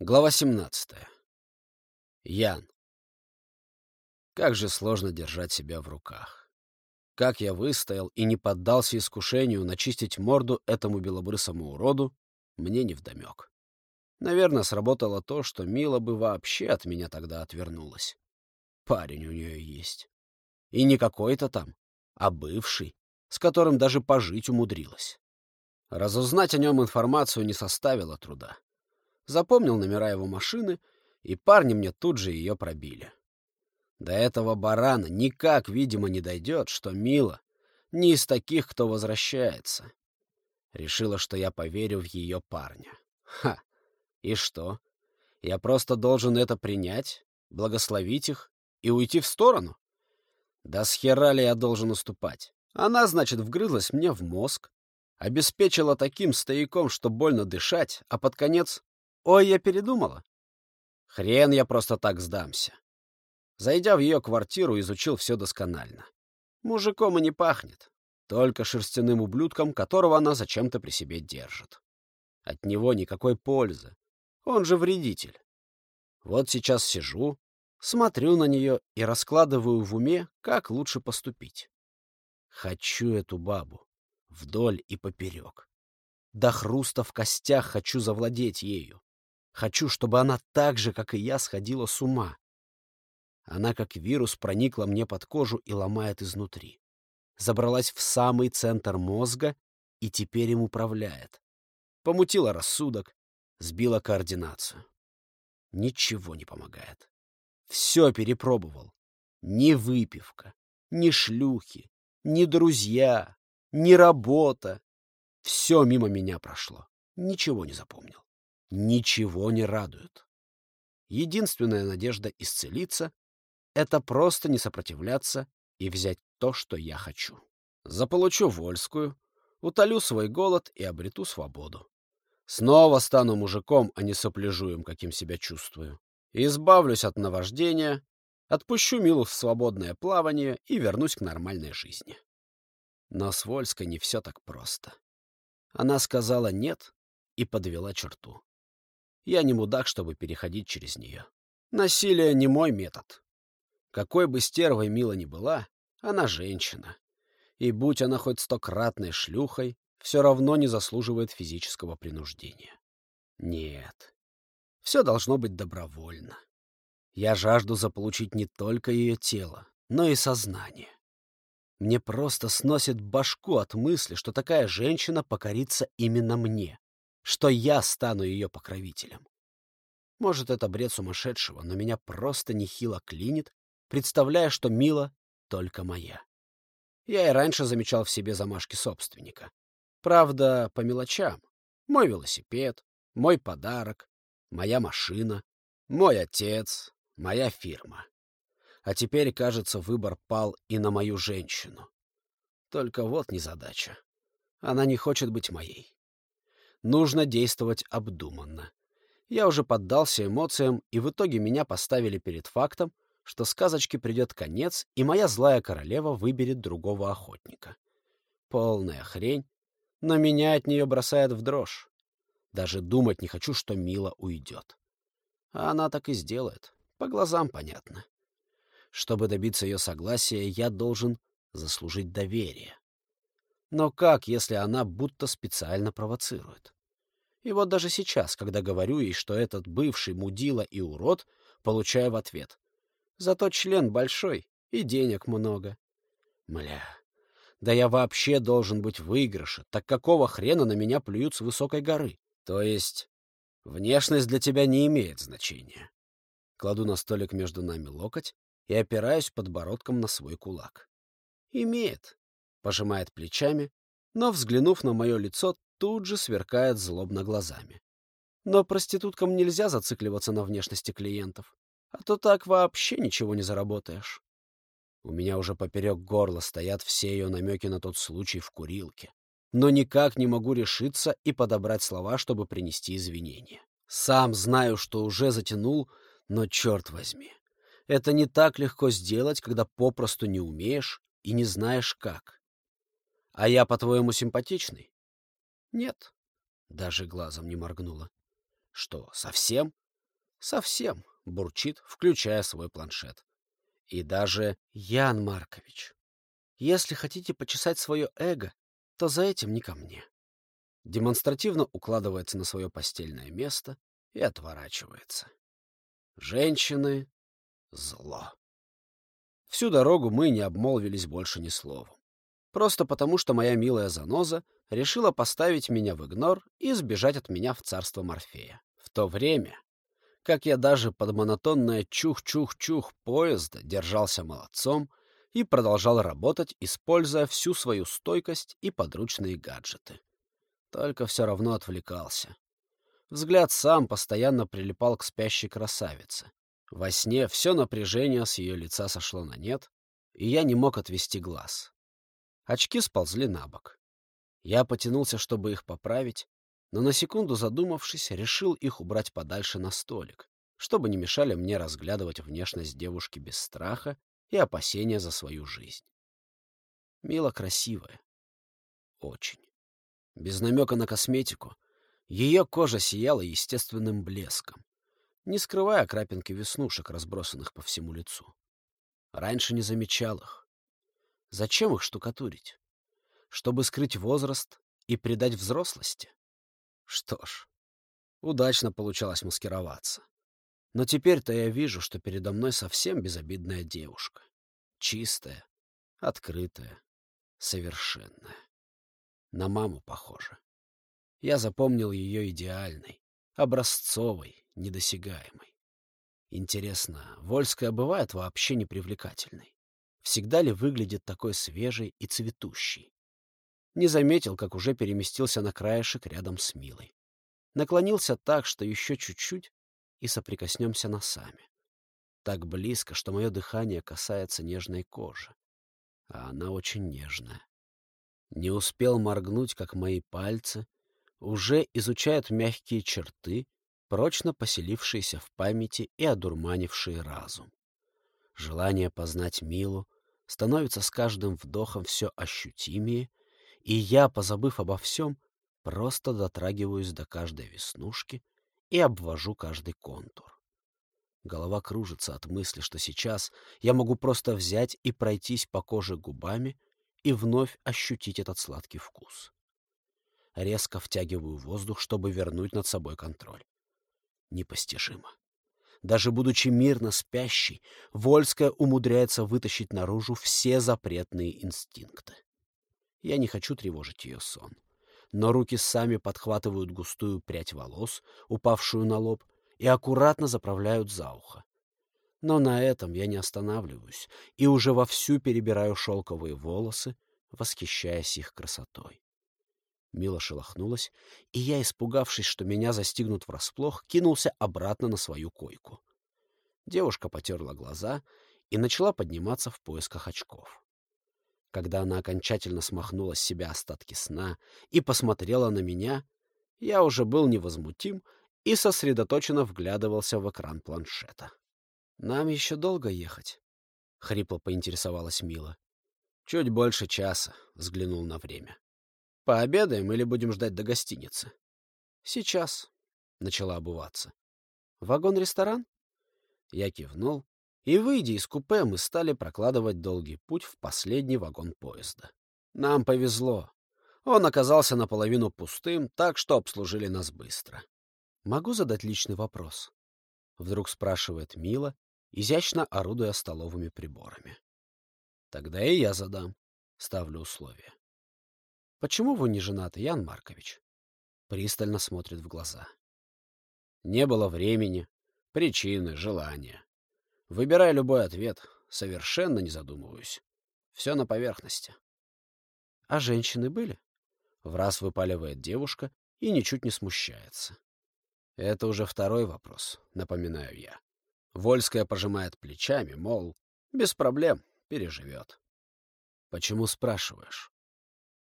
Глава 17. Ян. Как же сложно держать себя в руках. Как я выстоял и не поддался искушению начистить морду этому белобрысому уроду, мне невдомек. Наверное, сработало то, что Мила бы вообще от меня тогда отвернулась. Парень у нее есть. И не какой-то там, а бывший, с которым даже пожить умудрилась. Разузнать о нем информацию не составило труда запомнил номера его машины, и парни мне тут же ее пробили. До этого барана никак, видимо, не дойдет, что Мила не из таких, кто возвращается. Решила, что я поверю в ее парня. Ха! И что? Я просто должен это принять, благословить их и уйти в сторону? Да с хера ли я должен уступать? Она, значит, вгрызлась мне в мозг, обеспечила таким стояком, что больно дышать, а под конец Ой, я передумала. Хрен я просто так сдамся. Зайдя в ее квартиру, изучил все досконально. Мужиком и не пахнет, только шерстяным ублюдком, которого она зачем-то при себе держит. От него никакой пользы. Он же вредитель. Вот сейчас сижу, смотрю на нее и раскладываю в уме, как лучше поступить. Хочу эту бабу. Вдоль и поперек. До хруста в костях хочу завладеть ею. Хочу, чтобы она так же, как и я, сходила с ума. Она, как вирус, проникла мне под кожу и ломает изнутри. Забралась в самый центр мозга и теперь им управляет. Помутила рассудок, сбила координацию. Ничего не помогает. Все перепробовал. Ни выпивка, ни шлюхи, ни друзья, ни работа. Все мимо меня прошло. Ничего не запомнил ничего не радует. Единственная надежда исцелиться — это просто не сопротивляться и взять то, что я хочу. Заполучу Вольскую, утолю свой голод и обрету свободу. Снова стану мужиком, а не сопляжуем, каким себя чувствую. Избавлюсь от наваждения, отпущу Милу в свободное плавание и вернусь к нормальной жизни. Но с Вольской не все так просто. Она сказала «нет» и подвела черту. Я не мудак, чтобы переходить через нее. Насилие не мой метод. Какой бы стервой Мила ни была, она женщина. И будь она хоть стократной шлюхой, все равно не заслуживает физического принуждения. Нет. Все должно быть добровольно. Я жажду заполучить не только ее тело, но и сознание. Мне просто сносит башку от мысли, что такая женщина покорится именно мне что я стану ее покровителем. Может, это бред сумасшедшего, но меня просто нехило клинит, представляя, что Мила только моя. Я и раньше замечал в себе замашки собственника. Правда, по мелочам. Мой велосипед, мой подарок, моя машина, мой отец, моя фирма. А теперь, кажется, выбор пал и на мою женщину. Только вот незадача. Она не хочет быть моей нужно действовать обдуманно. Я уже поддался эмоциям, и в итоге меня поставили перед фактом, что сказочке придет конец, и моя злая королева выберет другого охотника. Полная хрень, но меня от нее бросает в дрожь. Даже думать не хочу, что Мила уйдет. А она так и сделает. По глазам понятно. Чтобы добиться ее согласия, я должен заслужить доверие. Но как, если она будто специально провоцирует? И вот даже сейчас, когда говорю ей, что этот бывший мудила и урод, получаю в ответ. Зато член большой и денег много. Мля, да я вообще должен быть в выигрыше, так какого хрена на меня плюют с высокой горы? То есть внешность для тебя не имеет значения. Кладу на столик между нами локоть и опираюсь подбородком на свой кулак. Имеет пожимает плечами, но, взглянув на мое лицо, тут же сверкает злобно глазами. Но проституткам нельзя зацикливаться на внешности клиентов, а то так вообще ничего не заработаешь. У меня уже поперек горла стоят все ее намеки на тот случай в курилке. Но никак не могу решиться и подобрать слова, чтобы принести извинения. Сам знаю, что уже затянул, но черт возьми. Это не так легко сделать, когда попросту не умеешь и не знаешь как. А я, по-твоему, симпатичный? Нет. Даже глазом не моргнула. Что, совсем? Совсем бурчит, включая свой планшет. И даже Ян Маркович. Если хотите почесать свое эго, то за этим не ко мне. Демонстративно укладывается на свое постельное место и отворачивается. Женщины — зло. Всю дорогу мы не обмолвились больше ни словом. Просто потому, что моя милая заноза решила поставить меня в игнор и сбежать от меня в царство Морфея. В то время, как я даже под монотонное чух-чух-чух поезда держался молодцом и продолжал работать, используя всю свою стойкость и подручные гаджеты. Только все равно отвлекался. Взгляд сам постоянно прилипал к спящей красавице. Во сне все напряжение с ее лица сошло на нет, и я не мог отвести глаз. Очки сползли на бок. Я потянулся, чтобы их поправить, но на секунду задумавшись, решил их убрать подальше на столик, чтобы не мешали мне разглядывать внешность девушки без страха и опасения за свою жизнь. Мила красивая. Очень. Без намека на косметику, ее кожа сияла естественным блеском, не скрывая крапинки веснушек, разбросанных по всему лицу. Раньше не замечал их. Зачем их штукатурить? Чтобы скрыть возраст и придать взрослости? Что ж, удачно получалось маскироваться. Но теперь-то я вижу, что передо мной совсем безобидная девушка. Чистая, открытая, совершенная. На маму похожа. Я запомнил ее идеальной, образцовой, недосягаемой. Интересно, Вольская бывает вообще непривлекательной? Всегда ли выглядит такой свежей и цветущей? Не заметил, как уже переместился на краешек рядом с Милой. Наклонился так, что еще чуть-чуть, и соприкоснемся носами. Так близко, что мое дыхание касается нежной кожи. А она очень нежная. Не успел моргнуть, как мои пальцы уже изучают мягкие черты, прочно поселившиеся в памяти и одурманившие разум. Желание познать Милу становится с каждым вдохом все ощутимее, и я, позабыв обо всем, просто дотрагиваюсь до каждой веснушки и обвожу каждый контур. Голова кружится от мысли, что сейчас я могу просто взять и пройтись по коже губами и вновь ощутить этот сладкий вкус. Резко втягиваю воздух, чтобы вернуть над собой контроль. Непостижимо. Даже будучи мирно спящей, Вольская умудряется вытащить наружу все запретные инстинкты. Я не хочу тревожить ее сон. Но руки сами подхватывают густую прядь волос, упавшую на лоб, и аккуратно заправляют за ухо. Но на этом я не останавливаюсь и уже вовсю перебираю шелковые волосы, восхищаясь их красотой. Мила шелохнулась, и я, испугавшись, что меня застигнут врасплох, кинулся обратно на свою койку. Девушка потерла глаза и начала подниматься в поисках очков. Когда она окончательно смахнула с себя остатки сна и посмотрела на меня, я уже был невозмутим и сосредоточенно вглядывался в экран планшета. «Нам еще долго ехать?» — хрипло поинтересовалась Мила. «Чуть больше часа», — взглянул на время. Пообедаем или будем ждать до гостиницы? Сейчас, — начала обуваться. Вагон-ресторан? Я кивнул, и, выйдя из купе, мы стали прокладывать долгий путь в последний вагон поезда. Нам повезло. Он оказался наполовину пустым, так что обслужили нас быстро. «Могу задать личный вопрос?» — вдруг спрашивает Мила, изящно орудуя столовыми приборами. «Тогда и я задам», — ставлю условия. Почему вы не женаты, Ян Маркович? Пристально смотрит в глаза. Не было времени, причины, желания. Выбирай любой ответ, совершенно не задумываюсь. Все на поверхности. А женщины были? В раз выпаливает девушка и ничуть не смущается. Это уже второй вопрос, напоминаю я. Вольская пожимает плечами, мол, без проблем, переживет. Почему спрашиваешь?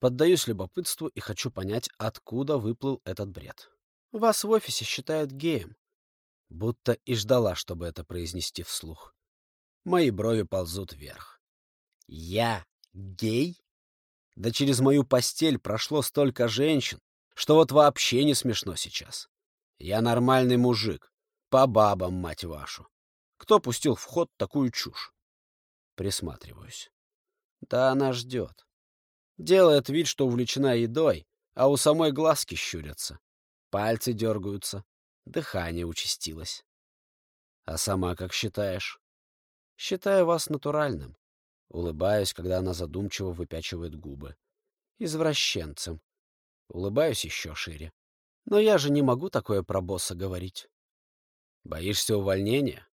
Поддаюсь любопытству и хочу понять, откуда выплыл этот бред. Вас в офисе считают геем. Будто и ждала, чтобы это произнести вслух. Мои брови ползут вверх. Я гей? Да через мою постель прошло столько женщин, что вот вообще не смешно сейчас. Я нормальный мужик, По бабам, мать вашу. Кто пустил в ход такую чушь? Присматриваюсь. Да она ждет. Делает вид, что увлечена едой, а у самой глазки щурятся. Пальцы дергаются, дыхание участилось. А сама как считаешь? Считаю вас натуральным. Улыбаюсь, когда она задумчиво выпячивает губы. Извращенцем. Улыбаюсь еще шире. Но я же не могу такое про босса говорить. Боишься увольнения?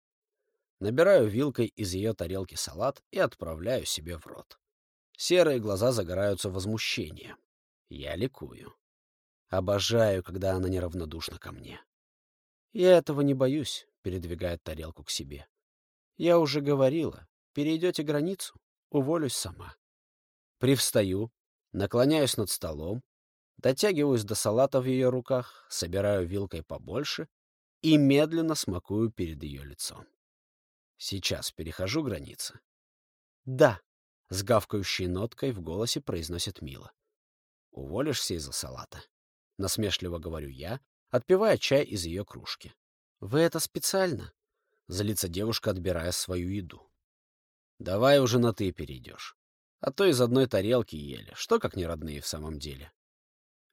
Набираю вилкой из ее тарелки салат и отправляю себе в рот. Серые глаза загораются возмущением. Я ликую. Обожаю, когда она неравнодушна ко мне. Я этого не боюсь, передвигает тарелку к себе. Я уже говорила, перейдете границу, уволюсь сама. Привстаю, наклоняюсь над столом, дотягиваюсь до салата в ее руках, собираю вилкой побольше и медленно смакую перед ее лицом. Сейчас перехожу границы. «Да», — с гавкающей ноткой в голосе произносит Мила. «Уволишься из-за салата?» — насмешливо говорю я, отпивая чай из ее кружки. «Вы это специально?» — злится девушка, отбирая свою еду. «Давай уже на «ты» перейдешь. А то из одной тарелки ели, что как не родные в самом деле».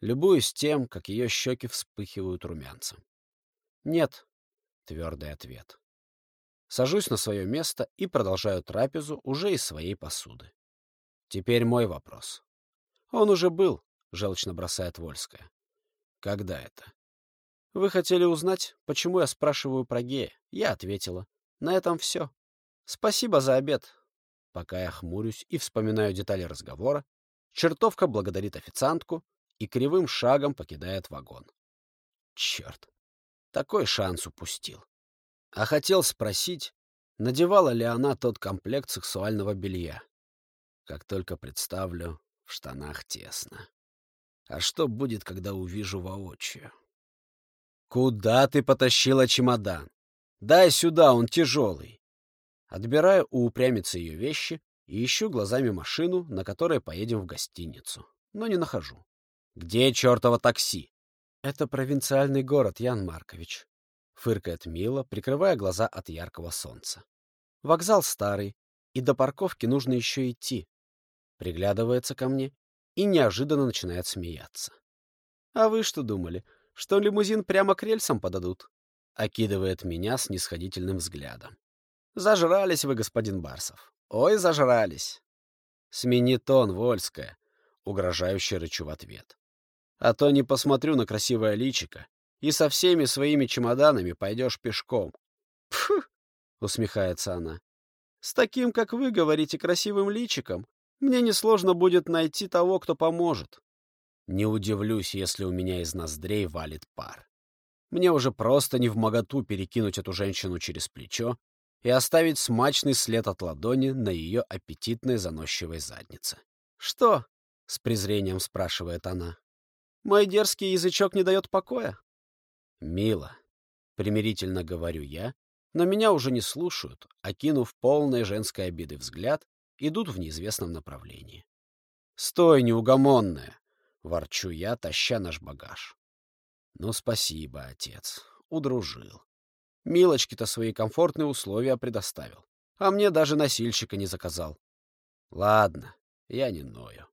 Любуюсь тем, как ее щеки вспыхивают румянцем. «Нет», — твердый ответ. Сажусь на свое место и продолжаю трапезу уже из своей посуды. Теперь мой вопрос. Он уже был, — желчно бросает Вольская. Когда это? Вы хотели узнать, почему я спрашиваю про гея? Я ответила. На этом все. Спасибо за обед. Пока я хмурюсь и вспоминаю детали разговора, чертовка благодарит официантку и кривым шагом покидает вагон. Черт, такой шанс упустил. А хотел спросить, надевала ли она тот комплект сексуального белья. Как только представлю, в штанах тесно. А что будет, когда увижу воочию? «Куда ты потащила чемодан? Дай сюда, он тяжелый!» Отбираю у упрямицы ее вещи и ищу глазами машину, на которой поедем в гостиницу. Но не нахожу. «Где чертово такси?» «Это провинциальный город, Ян Маркович», — фыркает Мила, прикрывая глаза от яркого солнца. «Вокзал старый, и до парковки нужно еще идти». Приглядывается ко мне и неожиданно начинает смеяться. «А вы что думали, что лимузин прямо к рельсам подадут?» Окидывает меня с нисходительным взглядом. «Зажрались вы, господин Барсов. Ой, зажрались!» «Смени тон, Вольская!» — угрожающе рычу в ответ. «А то не посмотрю на красивое личико, и со всеми своими чемоданами пойдешь пешком». «Пфу!» — усмехается она. «С таким, как вы говорите, красивым личиком, мне несложно будет найти того, кто поможет. Не удивлюсь, если у меня из ноздрей валит пар. Мне уже просто не в моготу перекинуть эту женщину через плечо и оставить смачный след от ладони на ее аппетитной заносчивой заднице. «Что?» — с презрением спрашивает она. «Мой дерзкий язычок не дает покоя?» «Мило», — примирительно говорю я, но меня уже не слушают, окинув полной женской обиды взгляд, идут в неизвестном направлении. «Стой, неугомонная!» — ворчу я, таща наш багаж. «Ну, спасибо, отец. Удружил. Милочке-то свои комфортные условия предоставил, а мне даже носильщика не заказал. Ладно, я не ною.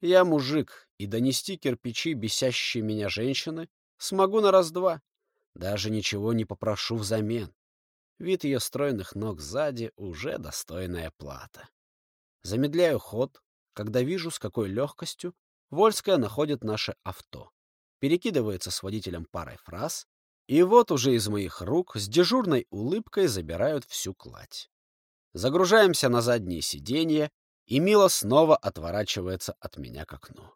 Я мужик, и донести кирпичи бесящие меня женщины смогу на раз-два. Даже ничего не попрошу взамен. Вид ее стройных ног сзади уже достойная плата. Замедляю ход, когда вижу, с какой легкостью Вольская находит наше авто, перекидывается с водителем парой фраз, и вот уже из моих рук с дежурной улыбкой забирают всю кладь. Загружаемся на заднее сиденье, и Мила снова отворачивается от меня к окну.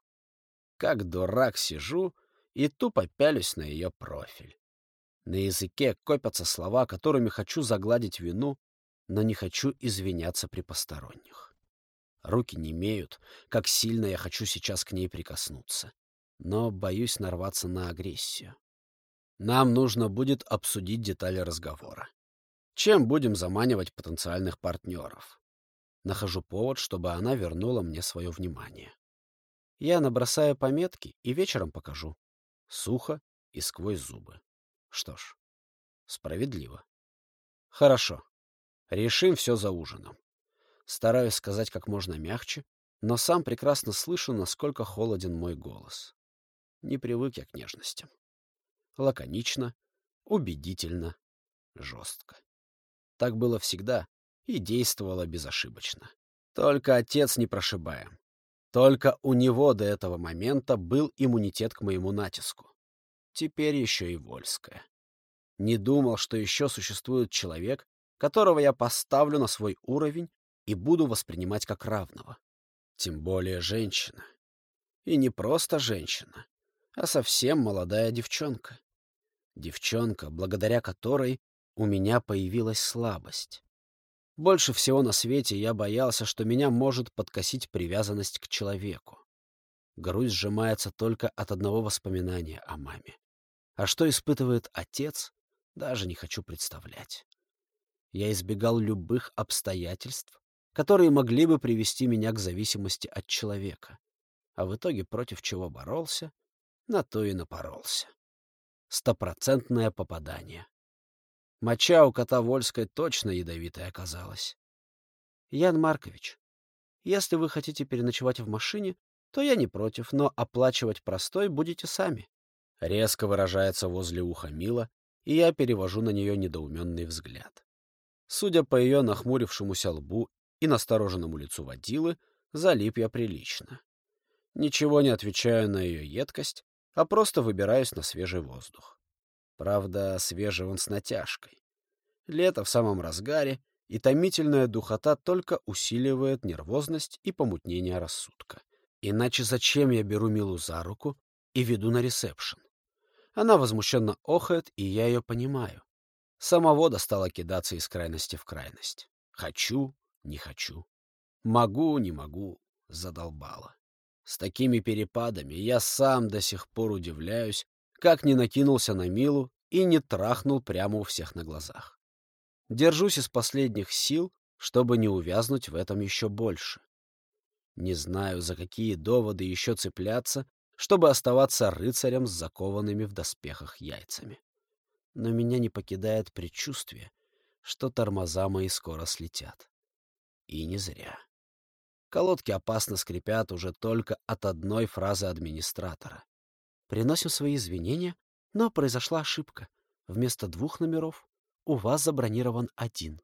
Как дурак сижу и тупо пялюсь на ее профиль. На языке копятся слова, которыми хочу загладить вину, но не хочу извиняться при посторонних. Руки не имеют, как сильно я хочу сейчас к ней прикоснуться. Но боюсь нарваться на агрессию. Нам нужно будет обсудить детали разговора. Чем будем заманивать потенциальных партнеров? Нахожу повод, чтобы она вернула мне свое внимание. Я набросаю пометки и вечером покажу. Сухо и сквозь зубы. Что ж, Справедливо. Хорошо. Решим все за ужином. Стараюсь сказать как можно мягче, но сам прекрасно слышу, насколько холоден мой голос. Не привык я к нежностям. Лаконично, убедительно, жестко. Так было всегда и действовало безошибочно. Только отец не прошибаем. Только у него до этого момента был иммунитет к моему натиску. Теперь еще и Вольская. Не думал, что еще существует человек, которого я поставлю на свой уровень и буду воспринимать как равного. Тем более женщина. И не просто женщина, а совсем молодая девчонка. Девчонка, благодаря которой у меня появилась слабость. Больше всего на свете я боялся, что меня может подкосить привязанность к человеку. Грудь сжимается только от одного воспоминания о маме. А что испытывает отец, даже не хочу представлять. Я избегал любых обстоятельств, которые могли бы привести меня к зависимости от человека. А в итоге против чего боролся, на то и напоролся. Стопроцентное попадание. Моча у кота Вольской точно ядовитая оказалась. Ян Маркович, если вы хотите переночевать в машине, то я не против, но оплачивать простой будете сами. Резко выражается возле уха Мила, и я перевожу на нее недоуменный взгляд. Судя по ее нахмурившемуся лбу и настороженному лицу водилы, залип я прилично. Ничего не отвечаю на ее едкость, а просто выбираюсь на свежий воздух. Правда, свежий он с натяжкой. Лето в самом разгаре, и томительная духота только усиливает нервозность и помутнение рассудка. Иначе зачем я беру Милу за руку и веду на ресепшн? Она возмущенно охает, и я ее понимаю. Самого достало кидаться из крайности в крайность. Хочу, не хочу. Могу, не могу, задолбала. С такими перепадами я сам до сих пор удивляюсь, как не накинулся на Милу и не трахнул прямо у всех на глазах. Держусь из последних сил, чтобы не увязнуть в этом еще больше. Не знаю, за какие доводы еще цепляться, чтобы оставаться рыцарем с закованными в доспехах яйцами. Но меня не покидает предчувствие, что тормоза мои скоро слетят. И не зря. Колодки опасно скрипят уже только от одной фразы администратора. Приносим свои извинения, но произошла ошибка. Вместо двух номеров у вас забронирован один.